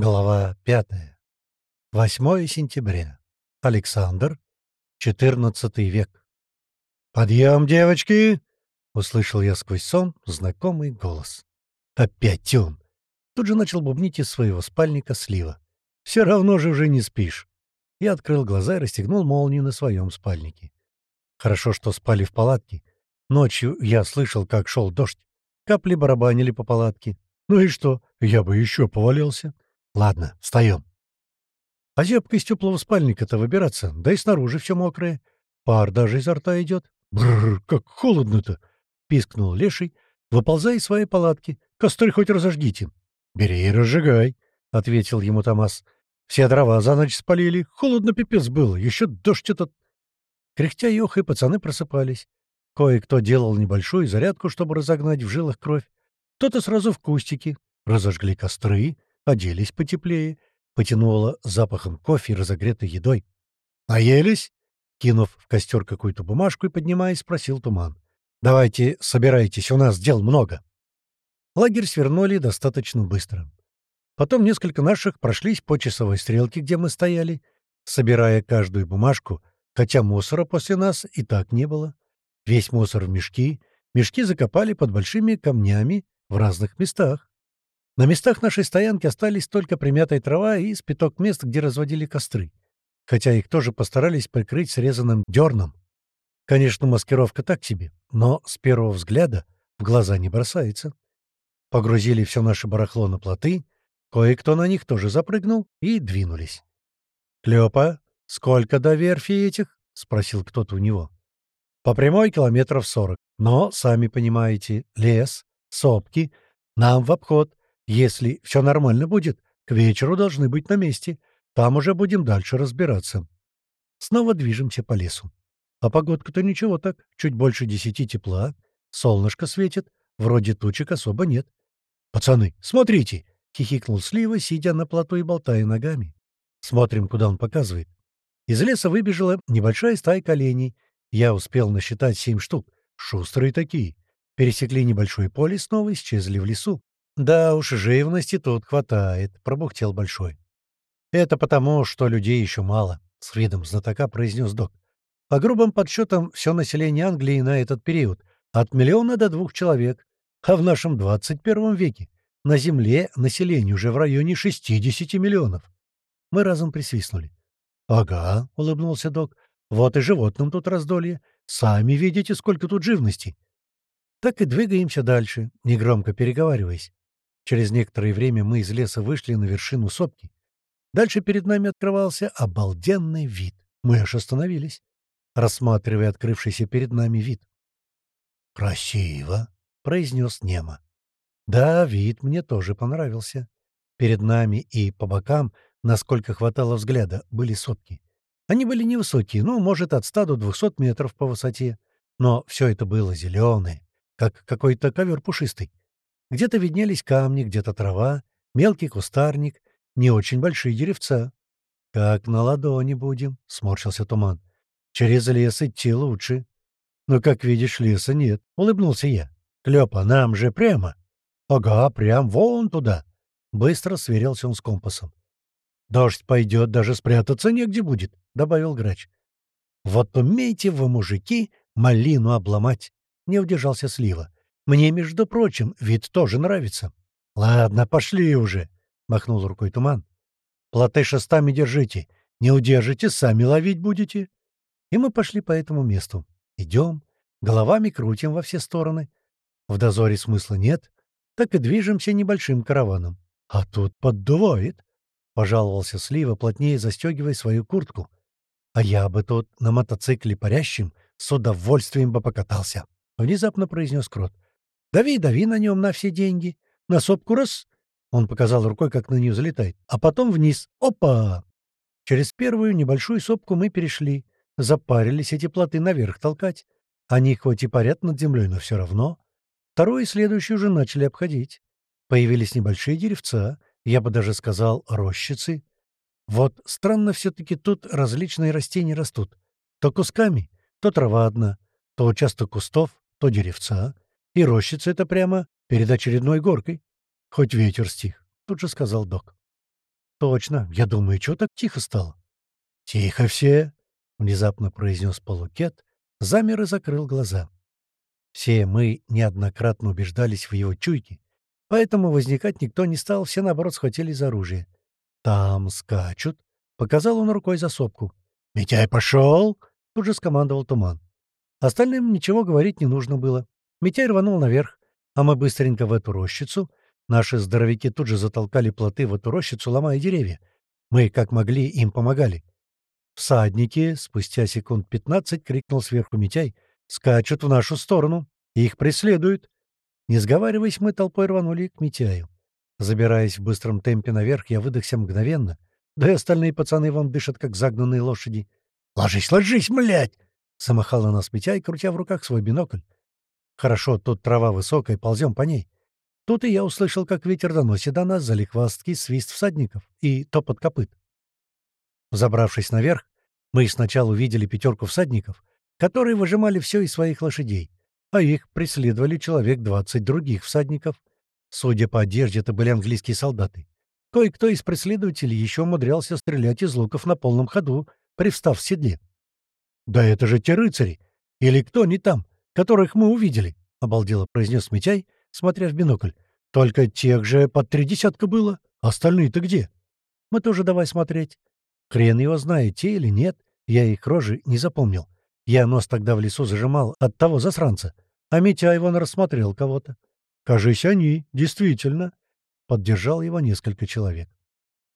Глава 5. 8 сентября. Александр. 14 век. «Подъем, девочки!» — услышал я сквозь сон знакомый голос. «Опять он!» Тут же начал бубнить из своего спальника слива. «Все равно же уже не спишь!» Я открыл глаза и расстегнул молнию на своем спальнике. Хорошо, что спали в палатке. Ночью я слышал, как шел дождь. Капли барабанили по палатке. Ну и что? Я бы еще повалился. Ладно, встаем. А зябко из теплого спальника-то выбираться, да и снаружи все мокрое. Пар даже изо рта идет. Бррр, как холодно-то! — пискнул леший, выползая из своей палатки. Костры хоть разожгите. — Бери и разжигай, — ответил ему Томас. Все дрова за ночь спалили. Холодно пипец было. Еще дождь этот. Кряхтя и охой пацаны просыпались. Кое-кто делал небольшую зарядку, чтобы разогнать в жилах кровь. Кто-то сразу в кустики. Разожгли костры, оделись потеплее, потянуло запахом кофе и разогретой едой. «Наелись?» Кинув в костер какую-то бумажку и поднимаясь, спросил Туман. «Давайте собирайтесь, у нас дел много». Лагерь свернули достаточно быстро. Потом несколько наших прошлись по часовой стрелке, где мы стояли, собирая каждую бумажку, хотя мусора после нас и так не было. Весь мусор в мешки, мешки закопали под большими камнями в разных местах. На местах нашей стоянки остались только примятая трава и спиток мест, где разводили костры, хотя их тоже постарались прикрыть срезанным дерном. Конечно, маскировка так себе, но с первого взгляда в глаза не бросается. Погрузили все наше барахло на плоты, кое-кто на них тоже запрыгнул и двинулись. «Клёпа, сколько до верфи этих?» — спросил кто-то у него. «По прямой километров сорок, но, сами понимаете, лес, сопки, нам в обход, если все нормально будет, к вечеру должны быть на месте. Там уже будем дальше разбираться. Снова движемся по лесу. А погодка-то ничего так, чуть больше десяти тепла. Солнышко светит, вроде тучек особо нет. «Пацаны, смотрите!» — хихикнул Слива, сидя на плоту и болтая ногами. Смотрим, куда он показывает. Из леса выбежала небольшая стайка оленей. Я успел насчитать семь штук. Шустрые такие. Пересекли небольшое поле, снова исчезли в лесу. «Да уж, живности тут хватает», — пробухтел Большой. «Это потому, что людей еще мало», — с видом знатока произнес док. «По грубым подсчетам, все население Англии на этот период от миллиона до двух человек, а в нашем 21 веке на Земле население уже в районе 60 миллионов». Мы разом присвистнули. «Ага», — улыбнулся док, — «вот и животным тут раздолье. Сами видите, сколько тут живности». Так и двигаемся дальше, негромко переговариваясь. Через некоторое время мы из леса вышли на вершину сопки. Дальше перед нами открывался обалденный вид. Мы аж остановились, рассматривая открывшийся перед нами вид. «Красиво», — произнес Нема. Да, вид мне тоже понравился. Перед нами и по бокам, насколько хватало взгляда, были сопки. Они были невысокие, ну, может, от 100 до 200 метров по высоте. Но все это было зеленое, как какой-то ковер пушистый. Где-то виднелись камни, где-то трава, мелкий кустарник, не очень большие деревца. «Как на ладони будем», — сморщился туман. «Через лес идти лучше». «Но, как видишь, леса нет», — улыбнулся я. «Клёпа, нам же прямо». «Ага, прям вон туда». Быстро сверился он с компасом. «Дождь пойдет, даже спрятаться негде будет», — добавил грач. «Вот умейте вы, мужики, малину обломать», — не удержался Слива. Мне, между прочим, вид тоже нравится. — Ладно, пошли уже, — махнул рукой туман. — Плоты шестами держите. Не удержите, сами ловить будете. И мы пошли по этому месту. Идем, головами крутим во все стороны. В дозоре смысла нет, так и движемся небольшим караваном. А тут поддувает, — пожаловался Слива, плотнее застегивая свою куртку. А я бы тут на мотоцикле парящем с удовольствием бы покатался, — внезапно произнес Крот. Дави, дави на нем на все деньги. На сопку раз. Он показал рукой, как на нее залетает. А потом вниз. Опа! Через первую небольшую сопку мы перешли. Запарились эти плоты наверх толкать. Они хоть и парят над землей, но все равно. Вторую и следующую уже начали обходить. Появились небольшие деревца, я бы даже сказал, рощицы. Вот странно все-таки тут различные растения растут. То кусками, то трава одна, то участок кустов, то деревца. И рощица это прямо перед очередной горкой. Хоть ветер стих, тут же сказал док. Точно. Я думаю, чё так тихо стало? Тихо все, внезапно произнес полукет, замер и закрыл глаза. Все мы неоднократно убеждались в его чуйке, поэтому возникать никто не стал, все, наоборот, схватились за оружие. «Там скачут», — показал он рукой за сопку. «Митяй пошел!» — тут же скомандовал Туман. Остальным ничего говорить не нужно было. Митяй рванул наверх, а мы быстренько в эту рощицу. Наши здоровяки тут же затолкали плоты в эту рощицу, ломая деревья. Мы, как могли, им помогали. «Всадники!» — спустя секунд пятнадцать крикнул сверху Митяй. «Скачут в нашу сторону! Их преследуют!» Не сговариваясь, мы толпой рванули к Митяю. Забираясь в быстром темпе наверх, я выдохся мгновенно. Да и остальные пацаны вам дышат, как загнанные лошади. «Ложись, ложись, млядь!» — замахал на нас Митяй, крутя в руках свой бинокль. «Хорошо, тут трава высокая, ползем по ней». Тут и я услышал, как ветер доносит до нас залихвастский свист всадников и топот копыт. Забравшись наверх, мы сначала увидели пятерку всадников, которые выжимали все из своих лошадей, а их преследовали человек двадцать других всадников. Судя по одежде, это были английские солдаты. Кое-кто из преследователей еще умудрялся стрелять из луков на полном ходу, привстав в седле. «Да это же те рыцари! Или кто не там, которых мы увидели?» — обалдело произнес Митяй, смотря в бинокль. «Только тех же под три десятка было. Остальные-то где?» «Мы тоже давай смотреть. Хрен его знает, те или нет, я их рожи не запомнил. Я нос тогда в лесу зажимал от того засранца, а Митя его рассмотрел кого-то. Кажись, они, действительно. Поддержал его несколько человек.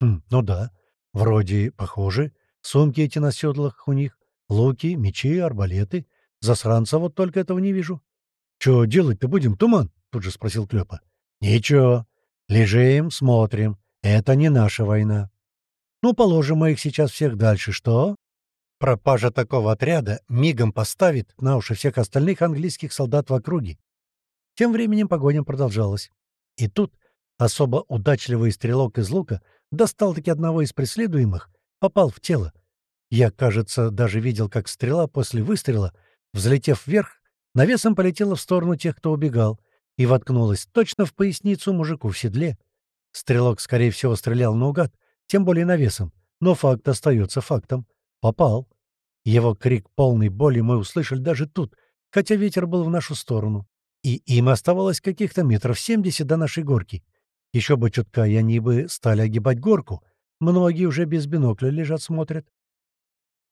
Хм, ну да, вроде похожи. Сумки эти на седлах у них, луки, мечи, арбалеты. Засранца вот только этого не вижу. — Чё делать-то будем, Туман? — тут же спросил Клёпа. — Ничего. Лежим, смотрим. Это не наша война. Ну, положим мы их сейчас всех дальше, что? Пропажа такого отряда мигом поставит на уши всех остальных английских солдат в округе. Тем временем погоня продолжалась. И тут особо удачливый стрелок из лука достал-таки одного из преследуемых, попал в тело. Я, кажется, даже видел, как стрела после выстрела, взлетев вверх, навесом полетела в сторону тех, кто убегал, и воткнулась точно в поясницу мужику в седле. Стрелок, скорее всего, стрелял наугад, тем более навесом. Но факт остается фактом. Попал. Его крик полной боли мы услышали даже тут, хотя ветер был в нашу сторону. И им оставалось каких-то метров семьдесят до нашей горки. Еще бы чутка, и они бы стали огибать горку. Многие уже без бинокля лежат, смотрят.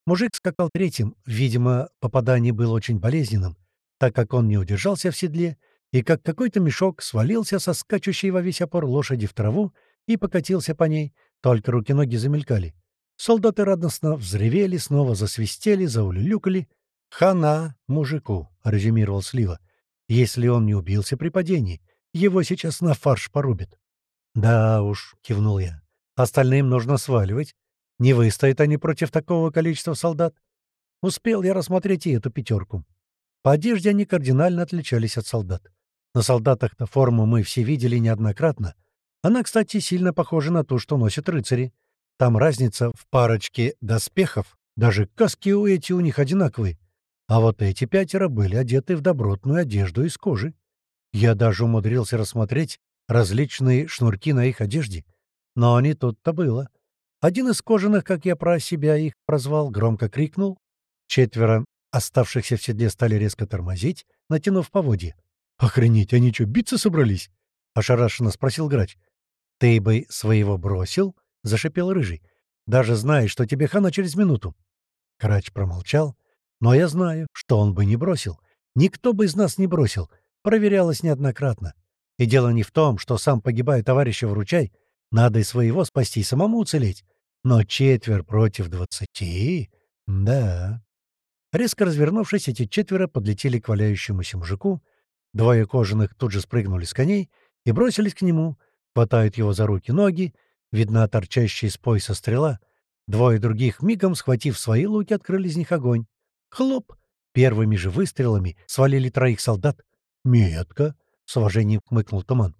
Мужик скакал третьим. Видимо, попадание было очень болезненным, так как он не удержался в седле и, как какой-то мешок, свалился со скачущей во весь опор лошади в траву и покатился по ней, только руки-ноги замелькали. Солдаты радостно взревели, снова засвистели, заулюлюкали. «Хана мужику», — резюмировал Слива. «Если он не убился при падении, его сейчас на фарш порубят». «Да уж», — кивнул я. «Остальным нужно сваливать. Не выстоят они против такого количества солдат». Успел я рассмотреть и эту пятерку. По одежде они кардинально отличались от солдат. На солдатах-то форму мы все видели неоднократно — она, кстати, сильно похожа на ту, что носят рыцари. Там разница в парочке доспехов. Даже каски у эти у них одинаковые. А вот эти пятеро были одеты в добротную одежду из кожи. Я даже умудрился рассмотреть различные шнурки на их одежде. Но не тут-то было. Один из кожаных, как я про себя их прозвал, громко крикнул. Четверо оставшихся в седле стали резко тормозить, натянув поводья. «Охренеть, они что, биться собрались?» — ошарашенно спросил грач. «Ты бы своего бросил?» — зашипел Рыжий. «Даже знаешь, что тебе хана через минуту». Крач промолчал. «Но я знаю, что он бы не бросил. Никто бы из нас не бросил. Проверялось неоднократно. И дело не в том, что сам погибая товарища вручай. Надо и своего спасти, самому уцелеть. Но четвер против двадцати? Да». Резко развернувшись, эти четверо подлетели к валяющемуся мужику. Двое кожаных тут же спрыгнули с коней и бросились к нему, хватают его за руки-ноги, видна торчащая из пояса стрела. Двое других, мигом схватив свои луки, открыли из них огонь. Хлоп! Первыми же выстрелами свалили троих солдат. «Метко!» — с уважением хмыкнул Туман.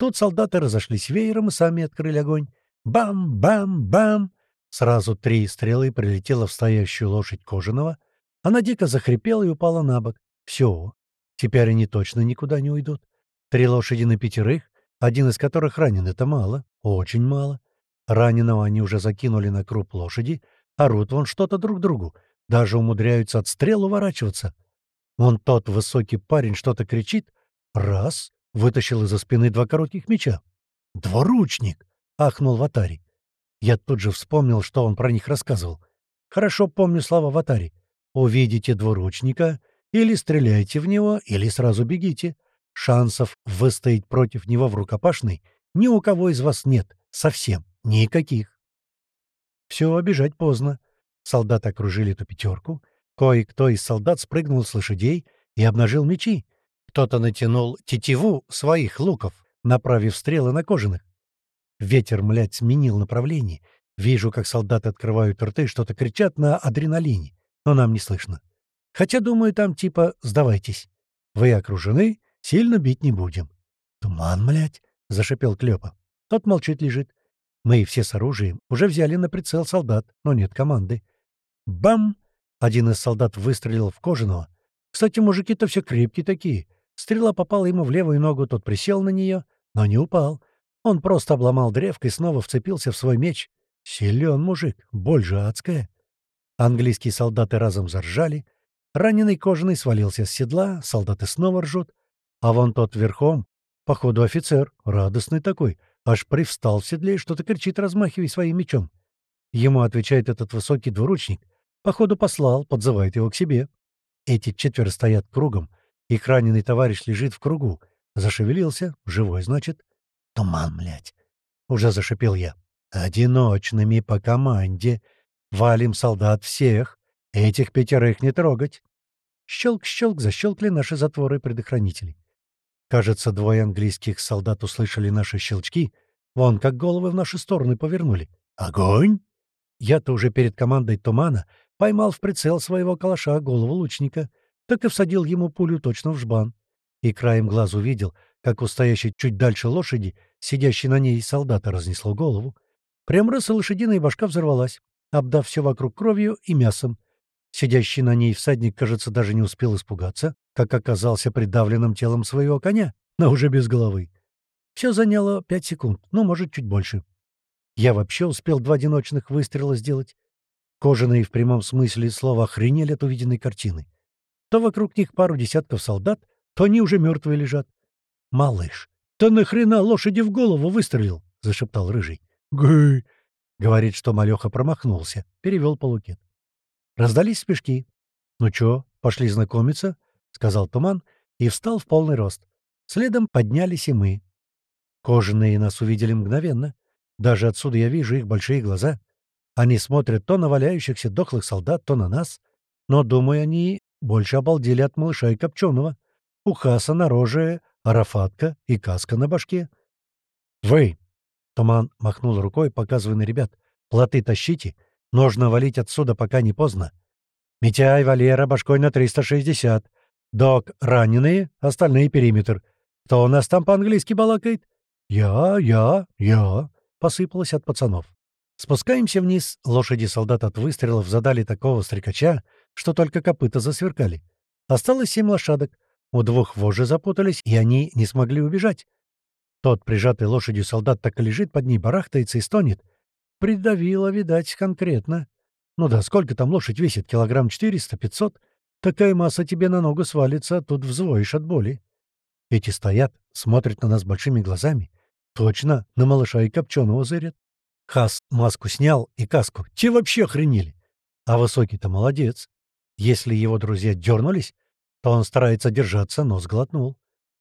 Тут солдаты разошлись веером и сами открыли огонь. Бам-бам-бам! Сразу три стрелы прилетело в стоящую лошадь кожаного. Она дико захрипела и упала на бок. Все. Теперь они точно никуда не уйдут. Три лошади на пятерых, один из которых ранен, это мало, очень мало. Раненого они уже закинули на круп лошади, орут вон что-то друг другу, даже умудряются от стрел уворачиваться. Вон тот высокий парень что-то кричит. Раз — вытащил из-за спины два коротких меча. «Двуручник!» — ахнул Ватари. Я тут же вспомнил, что он про них рассказывал. Хорошо помню слова Ватари. «Увидите двуручника, или стреляйте в него, или сразу бегите. Шансов выстоять против него в рукопашной ни у кого из вас нет. Совсем. Никаких». Все, обижать поздно. Солдаты окружили эту пятерку. Кое-кто из солдат спрыгнул с лошадей и обнажил мечи. Кто-то натянул тетиву своих луков, направив стрелы на кожаных. Ветер, млядь, сменил направление. Вижу, как солдаты открывают рты, что-то кричат на адреналине, но нам не слышно. Хотя, думаю, там типа «сдавайтесь». Вы окружены, сильно бить не будем. «Туман, млядь!» — зашипел Клёпа. Тот молчит лежит. Мы все с оружием уже взяли на прицел солдат, но нет команды. Бам! Один из солдат выстрелил в кожаного. Кстати, мужики-то все крепкие такие. Стрела попала ему в левую ногу, тот присел на нее, но не упал. Он просто обломал древко и снова вцепился в свой меч. Силен мужик, боль же адская. Английские солдаты разом заржали. Раненый кожаный свалился с седла, солдаты снова ржут. А вон тот верхом, походу офицер, радостный такой, аж привстал в седле и что-то кричит, размахивая своим мечом. Ему отвечает этот высокий двуручник. Походу послал, подзывает его к себе. Эти четверо стоят кругом. Их раненый товарищ лежит в кругу. Зашевелился, живой, значит. Туман, блядь. Уже зашипел я. Одиночными по команде. Валим солдат всех. Этих пятерых не трогать. Щелк-щелк защелкли наши затворы предохранителей. Кажется, двое английских солдат услышали наши щелчки. Вон как головы в нашу сторону повернули. Огонь! Я-то уже перед командой тумана поймал в прицел своего калаша голову лучника, так и всадил ему пулю точно в жбан. И краем глаз увидел, как у стоящей чуть дальше лошади, сидящей на ней солдата, разнесло голову. Прям и лошадиная башка взорвалась, обдав все вокруг кровью и мясом. Сидящий на ней всадник, кажется, даже не успел испугаться, как оказался придавленным телом своего коня, но уже без головы. Все заняло пять секунд, ну, может, чуть больше. Я вообще успел два одиночных выстрела сделать. Кожаные в прямом смысле слова охренели от увиденной картины. То вокруг них пару десятков солдат, то они уже мертвые лежат. «Малыш, ты нахрена лошади в голову выстрелил?» — зашептал Рыжий. «Гы!» — говорит, что малеха промахнулся. Перевел полукет. Раздались спешки. «Ну чё, пошли знакомиться?» — сказал Туман и встал в полный рост. Следом поднялись и мы. Кожаные нас увидели мгновенно. Даже отсюда я вижу их большие глаза. Они смотрят то на валяющихся дохлых солдат, то на нас. Но, думаю, они больше обалдели от малыша и копченого. У Хаса на роже арафатка и каска на башке. «Вы!» — Туман махнул рукой, показывая на ребят. «Плоты тащите. Нужно валить отсюда, пока не поздно. Митяй, Валера, башкой на 360. Док, раненые, остальные периметр. Кто у нас там по-английски балакает?» «Я, я, я», — посыпалось от пацанов. Спускаемся вниз, лошади солдат от выстрелов задали такого стрекача, что только копыта засверкали. Осталось семь лошадок. У двух вожжи запутались, и они не смогли убежать. Тот, прижатый лошадью солдат, так и лежит под ней, барахтается и стонет. Придавило, видать, конкретно. Ну да, сколько там лошадь весит? Килограмм четыреста, пятьсот? Такая масса тебе на ногу свалится, а тут взвоишь от боли. Эти стоят, смотрят на нас большими глазами. Точно, на малыша и копченого зырят. Хас маску снял и каску. Те вообще охренели. А высокий-то молодец. Если его друзья дернулись, то он старается держаться, но сглотнул.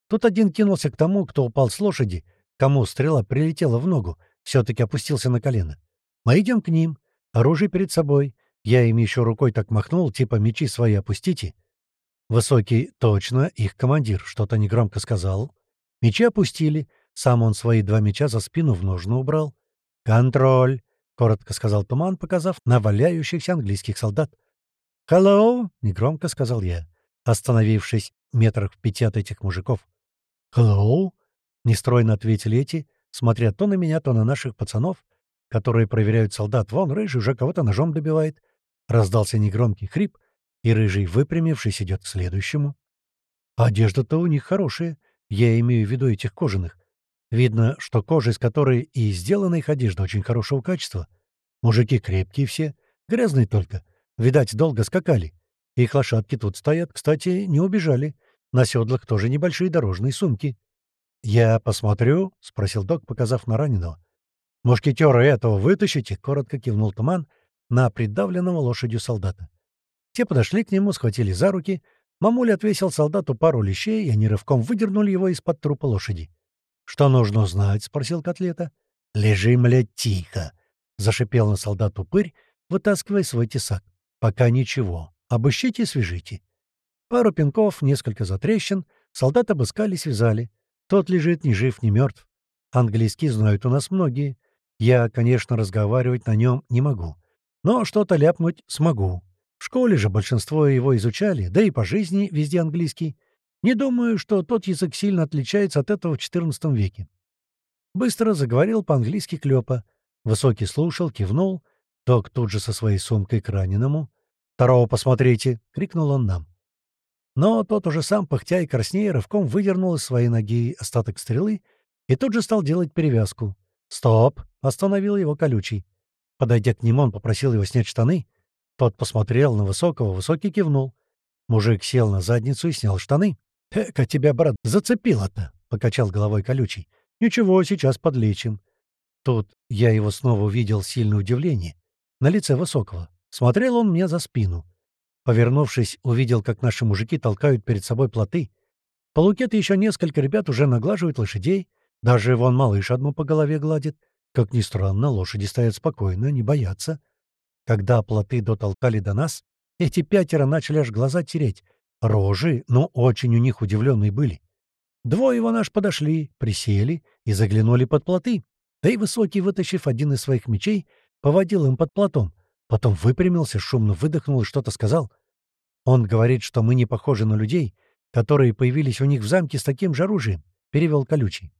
Тут один кинулся к тому, кто упал с лошади, кому стрела прилетела в ногу, все-таки опустился на колено. Мы идем к ним, оружие перед собой. Я им еще рукой так махнул, типа мечи свои опустите. Высокий, точно, их командир, что-то негромко сказал. Мечи опустили, сам он свои два меча за спину в ножну убрал. «Контроль!» — коротко сказал Туман, показав на валяющихся английских солдат. «Hello!» — негромко сказал я, остановившись метрах в пяти от этих мужиков. «Hello!» — нестройно ответили эти, смотря то на меня, то на наших пацанов, которые проверяют солдат. Вон, Рыжий уже кого-то ножом добивает. Раздался негромкий хрип, и Рыжий, выпрямившись, идет к следующему. одежда-то у них хорошая, я имею в виду этих кожаных. Видно, что кожа, из которой и сделана их одежда, очень хорошего качества. Мужики крепкие все, грязные только. Видать, долго скакали. Их лошадки тут стоят, кстати, не убежали. На седлах тоже небольшие дорожные сумки. «Я посмотрю?» — спросил док, показав на раненого. «Мушкетера этого вытащите?» — коротко кивнул туман на придавленного лошадью солдата. Те подошли к нему, схватили за руки. Мамуля отвесил солдату пару лещей, и они рывком выдернули его из-под трупа лошади. «Что нужно узнать?» — спросил Котлета. «Лежи, млядь, тихо!» — зашипел на солдат упырь, вытаскивая свой тесак. «Пока ничего. Обыщите и свяжите». Пару пинков, несколько затрещин. Солдат обыскали, связали. Тот лежит ни жив, ни мертв. Английский знают у нас многие. Я, конечно, разговаривать на нем не могу. Но что-то ляпнуть смогу. В школе же большинство его изучали, да и по жизни везде английский. Не думаю, что тот язык сильно отличается от этого в XIV веке. Быстро заговорил по-английски Клёпа. Высокий слушал, кивнул. Док тут же со своей сумкой к раненому. «Второго посмотрите!» — крикнул он нам. Но тот уже сам, пыхтя и краснея, рывком выдернул из своей ноги остаток стрелы и тут же стал делать перевязку. «Стоп!» — остановил его колючий. Подойдя к нему, он попросил его снять штаны. Тот посмотрел на Высокого, Высокий кивнул. Мужик сел на задницу и снял штаны. «Эка тебя, брат, зацепило-то!» — покачал головой колючий. «Ничего, сейчас подлечим». Тут я его снова увидел сильное удивление. На лице Высокого. Смотрел он мне за спину. Повернувшись, увидел, как наши мужики толкают перед собой плоты. По лукет еще несколько ребят уже наглаживают лошадей. Даже вон малыш одну по голове гладит. Как ни странно, лошади стоят спокойно, не боятся. Когда плоты дотолкали до нас, эти пятеро начали аж глаза тереть, Рожи, но очень у них удивленные были. Двое его наш подошли, присели и заглянули под плоты. Да и Высокий, вытащив один из своих мечей, поводил им под плотом. Потом выпрямился, шумно выдохнул и что-то сказал. Он говорит, что мы не похожи на людей, которые появились у них в замке с таким же оружием, — перевел колючий.